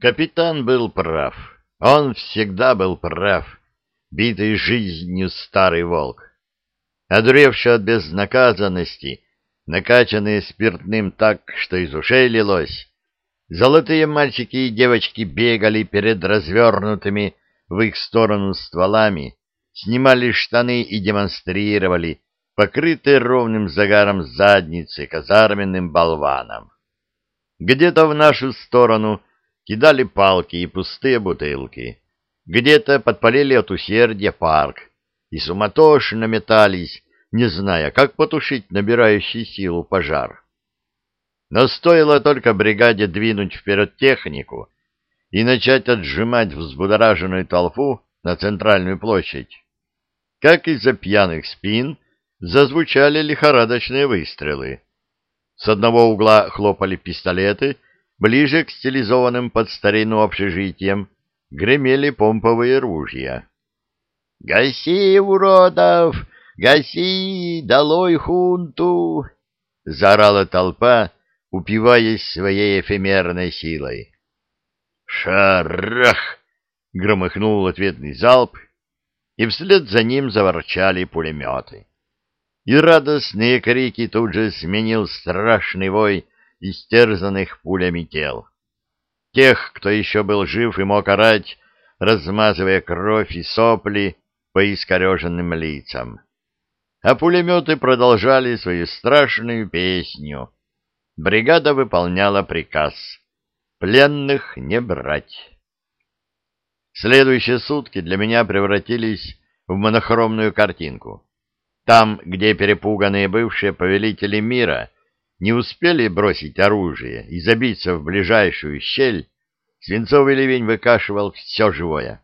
Капитан был прав. Он всегда был прав, битый жизнью старый волк. Одуревший от безнаказанности, накачанный спиртным так, что из ушей лилось, золотые мальчики и девочки бегали перед развернутыми в их сторону стволами, снимали штаны и демонстрировали покрытые ровным загаром задницы казарменным болваном. Где-то в нашу сторону кидали палки и пустые бутылки, где-то подпалили от усердия парк и суматошно метались, не зная, как потушить набирающий силу пожар. Но стоило только бригаде двинуть вперед технику и начать отжимать взбудораженную толпу на центральную площадь, как из-за пьяных спин зазвучали лихорадочные выстрелы. С одного угла хлопали пистолеты, ближе к стилизованным под старину общежитиям гремели помповые ружья. «Гаси, уродов! Гаси! Долой хунту!» — заорала толпа, упиваясь своей эфемерной силой. «Шарах!» — громыхнул ответный залп, и вслед за ним заворчали пулеметы. И радостные крики тут же сменил страшный вой истерзанных пулями тел. Тех, кто еще был жив и мог орать, размазывая кровь и сопли по искореженным лицам. А пулеметы продолжали свою страшную песню. Бригада выполняла приказ — пленных не брать. Следующие сутки для меня превратились в монохромную картинку. Там, где перепуганные бывшие повелители мира не успели бросить оружие и забиться в ближайшую щель, свинцовый ливень выкашивал все живое.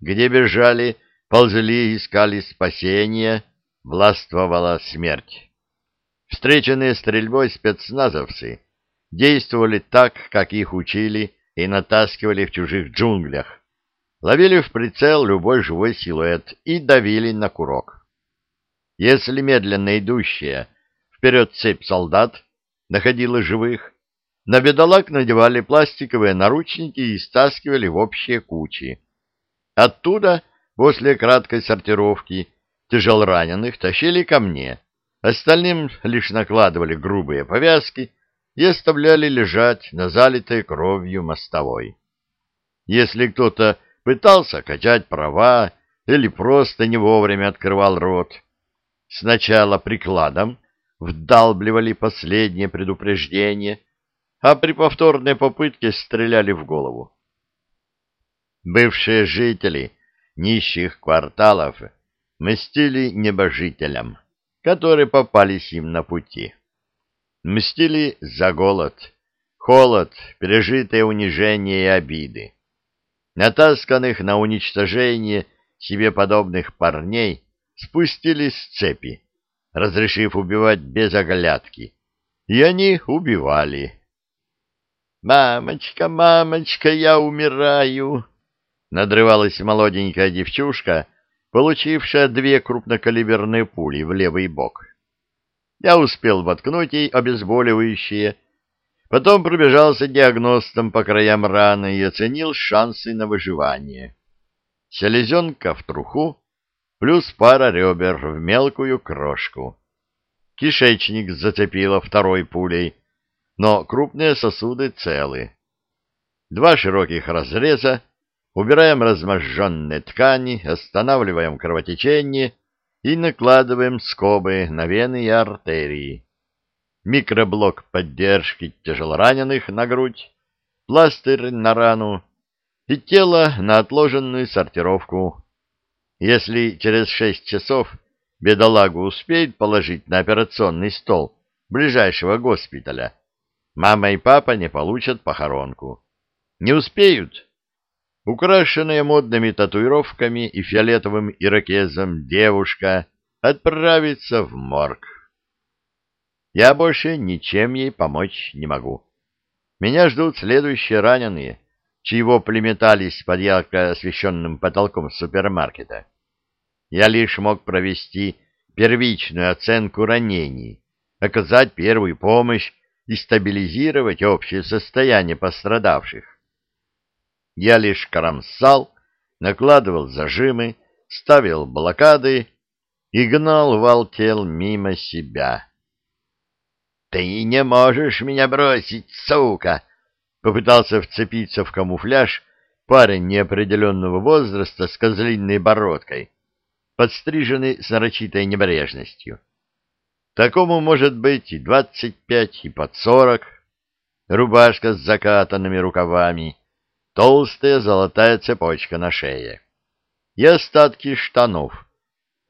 Где бежали, ползли искали спасения, властвовала смерть. Встреченные стрельбой спецназовцы действовали так, как их учили и натаскивали в чужих джунглях, ловили в прицел любой живой силуэт и давили на курок. Если медленно идущая вперед цепь солдат находила живых, на бедолаг надевали пластиковые наручники и стаскивали в общие кучи. Оттуда, после краткой сортировки, тяжелораненых тащили ко мне, остальным лишь накладывали грубые повязки и оставляли лежать на залитой кровью мостовой. Если кто-то пытался качать права или просто не вовремя открывал рот, сначала прикладом вдалбливали последнее предупреждение, а при повторной попытке стреляли в голову. Бывшие жители нищих кварталов мстили небожителям, которые попались им на пути. Мстили за голод, холод, пережитое унижение и обиды. Натасканных на уничтожение себе подобных парней спустили с цепи, разрешив убивать без оглядки, и они убивали. «Мамочка, мамочка, я умираю!» Надрывалась молоденькая девчушка, получившая две крупнокалиберные пули в левый бок. Я успел воткнуть ей обезболивающее, потом пробежался диагностом по краям раны и оценил шансы на выживание. Селезенка в труху, плюс пара ребер в мелкую крошку. Кишечник зацепило второй пулей, но крупные сосуды целы. Два широких разреза, убираем разможженные ткани, останавливаем кровотечение и накладываем скобы на вены и артерии. Микроблок поддержки тяжелораненых на грудь, пластырь на рану и тело на отложенную сортировку если через шесть часов бедолагу успеет положить на операционный стол ближайшего госпиталя, мама и папа не получат похоронку. Не успеют. Украшенная модными татуировками и фиолетовым ирокезом девушка отправится в морг. Я больше ничем ей помочь не могу. Меня ждут следующие раненые — чьего племетались под ярко освещенным потолком супермаркета. Я лишь мог провести первичную оценку ранений, оказать первую помощь и стабилизировать общее состояние пострадавших. Я лишь кромсал, накладывал зажимы, ставил блокады и гнал вал тел мимо себя. — Ты не можешь меня бросить, сука! — попытался вцепиться в камуфляж парень неопределенного возраста с козлиной бородкой, подстриженный с нарочитой небрежностью. Такому может быть и двадцать пять, и под сорок. Рубашка с закатанными рукавами, толстая золотая цепочка на шее. И остатки штанов,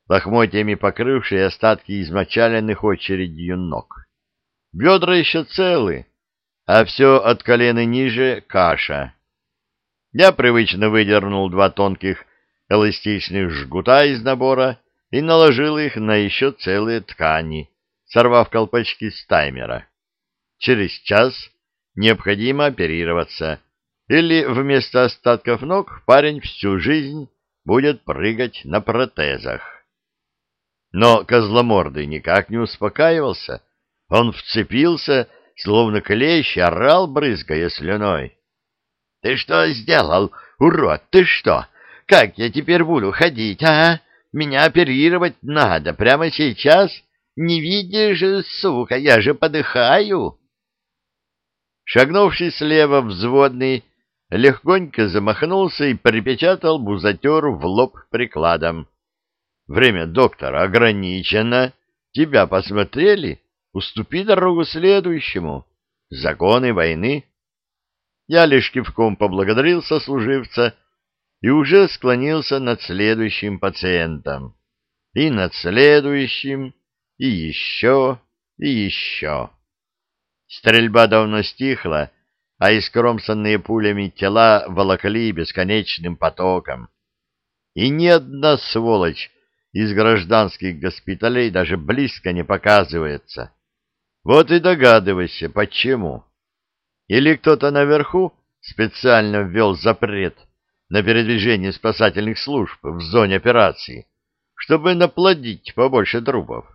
лохмотьями покрывшие остатки измочаленных очередью ног. Бедра еще целы, а все от колена ниже — каша. Я привычно выдернул два тонких эластичных жгута из набора и наложил их на еще целые ткани, сорвав колпачки с таймера. Через час необходимо оперироваться, или вместо остатков ног парень всю жизнь будет прыгать на протезах. Но козломордый никак не успокаивался. Он вцепился, словно клещ, орал, брызгая слюной. — Ты что сделал, урод, ты что? Как я теперь буду ходить, а? Меня оперировать надо прямо сейчас. Не видишь, сука, я же подыхаю. Шагнувший слева взводный легонько замахнулся и припечатал бузатер в лоб прикладом. Время доктора ограничено. Тебя посмотрели? Уступи дорогу следующему. Законы войны. Я лишь кивком поблагодарил сослуживца и уже склонился над следующим пациентом. И над следующим, и еще, и еще. Стрельба давно стихла, а искромсанные пулями тела волокли бесконечным потоком. И ни одна сволочь из гражданских госпиталей даже близко не показывается. Вот и догадывайся, почему. Или кто-то наверху специально ввел запрет на передвижение спасательных служб в зоне операции, чтобы наплодить побольше трупов.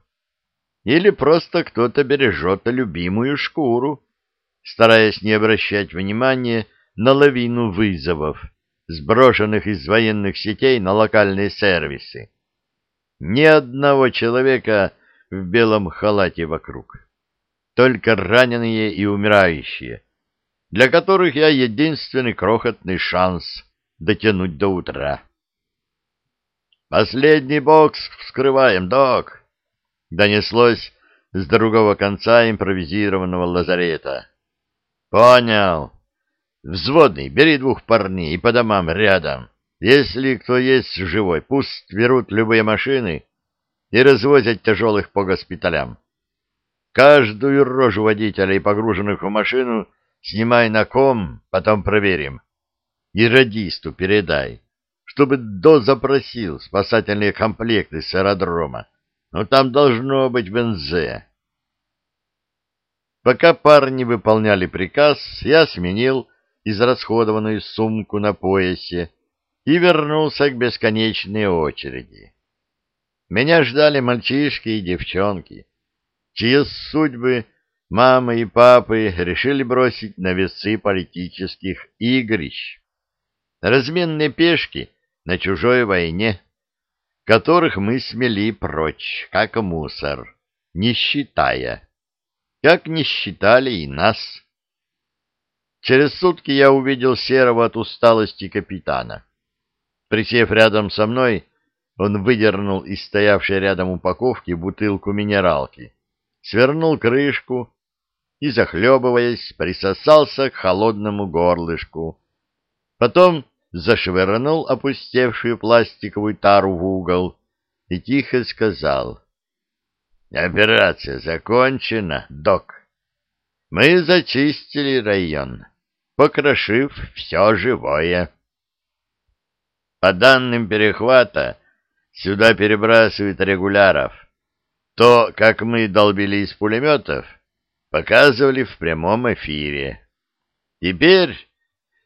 Или просто кто-то бережет любимую шкуру, стараясь не обращать внимания на лавину вызовов, сброшенных из военных сетей на локальные сервисы. Ни одного человека в белом халате вокруг. Только раненые и умирающие, для которых я единственный крохотный шанс дотянуть до утра. «Последний бокс вскрываем, док!» Донеслось с другого конца импровизированного лазарета. «Понял. Взводный, бери двух парней и по домам рядом. Если кто есть живой, пусть берут любые машины и развозят тяжелых по госпиталям. Каждую рожу водителя и погруженных в машину снимай на ком, потом проверим. И радисту передай, чтобы дозапросил спасательные комплекты с аэродрома. Но там должно быть бензе. Пока парни выполняли приказ, я сменил израсходованную сумку на поясе и вернулся к бесконечной очереди. Меня ждали мальчишки и девчонки, чьи судьбы мамы и папы решили бросить на весы политических игрищ. Разменные пешки на чужой войне, которых мы смели прочь, как мусор, не считая, как не считали и нас. Через сутки я увидел серого от усталости капитана. Присев рядом со мной, он выдернул из стоявшей рядом упаковки бутылку минералки, свернул крышку и, захлебываясь, присосался к холодному горлышку. Потом зашвырнул опустевшую пластиковую тару в угол и тихо сказал. «Операция закончена, док. Мы зачистили район, покрошив все живое». По данным перехвата, сюда перебрасывают регуляров. То, как мы долбили из пулеметов, показывали в прямом эфире. Теперь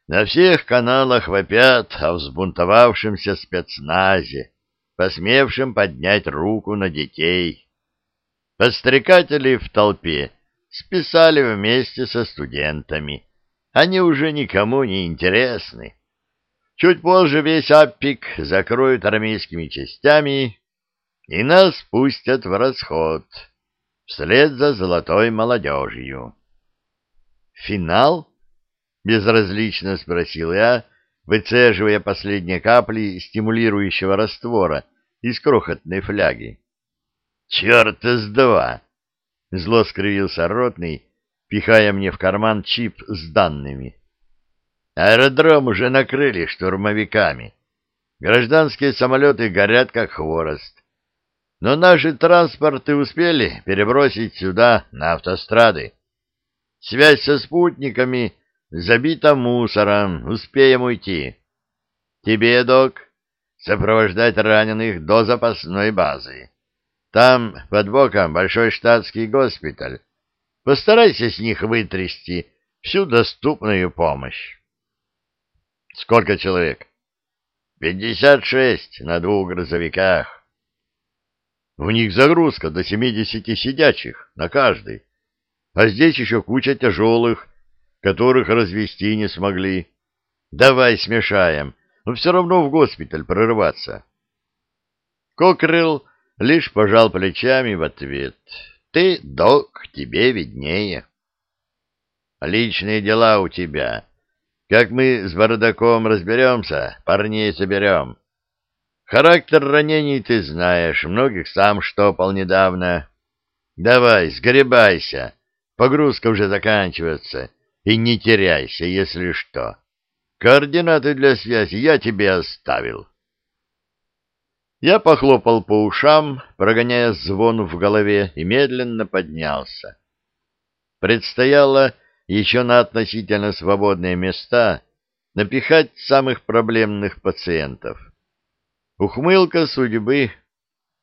на всех каналах вопят о взбунтовавшемся спецназе, посмевшем поднять руку на детей. Подстрекатели в толпе списали вместе со студентами. Они уже никому не интересны Чуть позже весь Аппик закроют армейскими частями, и нас пустят в расход, вслед за золотой молодежью. «Финал?» — безразлично спросил я, выцеживая последние капли стимулирующего раствора из крохотной фляги. «Черт-то с два!» — зло скривился ротный, пихая мне в карман чип с данными. Аэродром уже накрыли штурмовиками. Гражданские самолеты горят, как хворост. Но наши транспорты успели перебросить сюда, на автострады. Связь со спутниками забита мусором, успеем уйти. Тебе, док, сопровождать раненых до запасной базы. Там под боком большой штатский госпиталь. Постарайся с них вытрясти всю доступную помощь. Сколько человек? Пятьдесят шесть на двух грузовиках. В них загрузка до семидесяти сидячих на каждый. А здесь еще куча тяжелых, которых развести не смогли. Давай смешаем, но все равно в госпиталь прорываться. Кокрыл лишь пожал плечами в ответ. Ты, док, тебе виднее. Личные дела у тебя. Как мы с бардаком разберемся, парней соберем. Характер ранений ты знаешь, многих сам штопал недавно. Давай, сгребайся, погрузка уже заканчивается, и не теряйся, если что. Координаты для связи я тебе оставил. Я похлопал по ушам, прогоняя звон в голове, и медленно поднялся. Предстояло еще на относительно свободные места напихать самых проблемных пациентов. Ухмылка судьбы.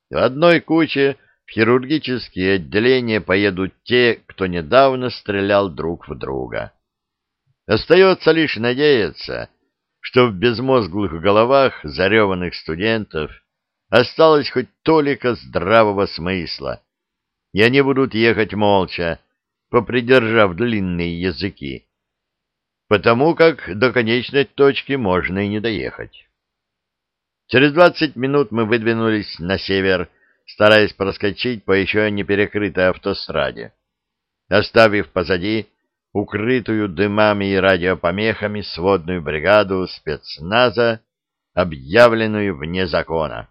В одной куче в хирургические отделения поедут те, кто недавно стрелял друг в друга. Остается лишь надеяться, что в безмозглых головах зареванных студентов осталось хоть толика здравого смысла, и они будут ехать молча, попридержав длинные языки, потому как до конечной точки можно и не доехать. Через двадцать минут мы выдвинулись на север, стараясь проскочить по еще не перекрытой автостраде, оставив позади укрытую дымами и радиопомехами сводную бригаду спецназа, объявленную вне закона.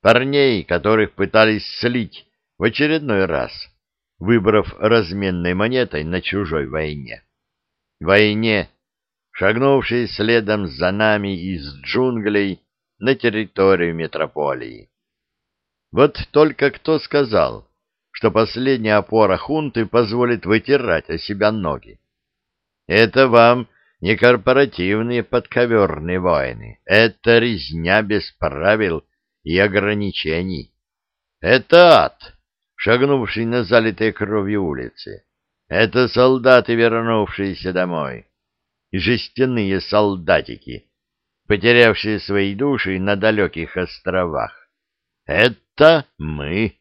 Парней, которых пытались слить в очередной раз — выбрав разменной монетой на чужой войне. Войне, шагнувшей следом за нами из джунглей на территорию метрополии. Вот только кто сказал, что последняя опора хунты позволит вытирать о себя ноги? Это вам не корпоративные подковерные войны, это резня без правил и ограничений. Это ад, шагнувший на залитой кровью улице. Это солдаты, вернувшиеся домой. И жестяные солдатики, потерявшие свои души на далеких островах. Это мы.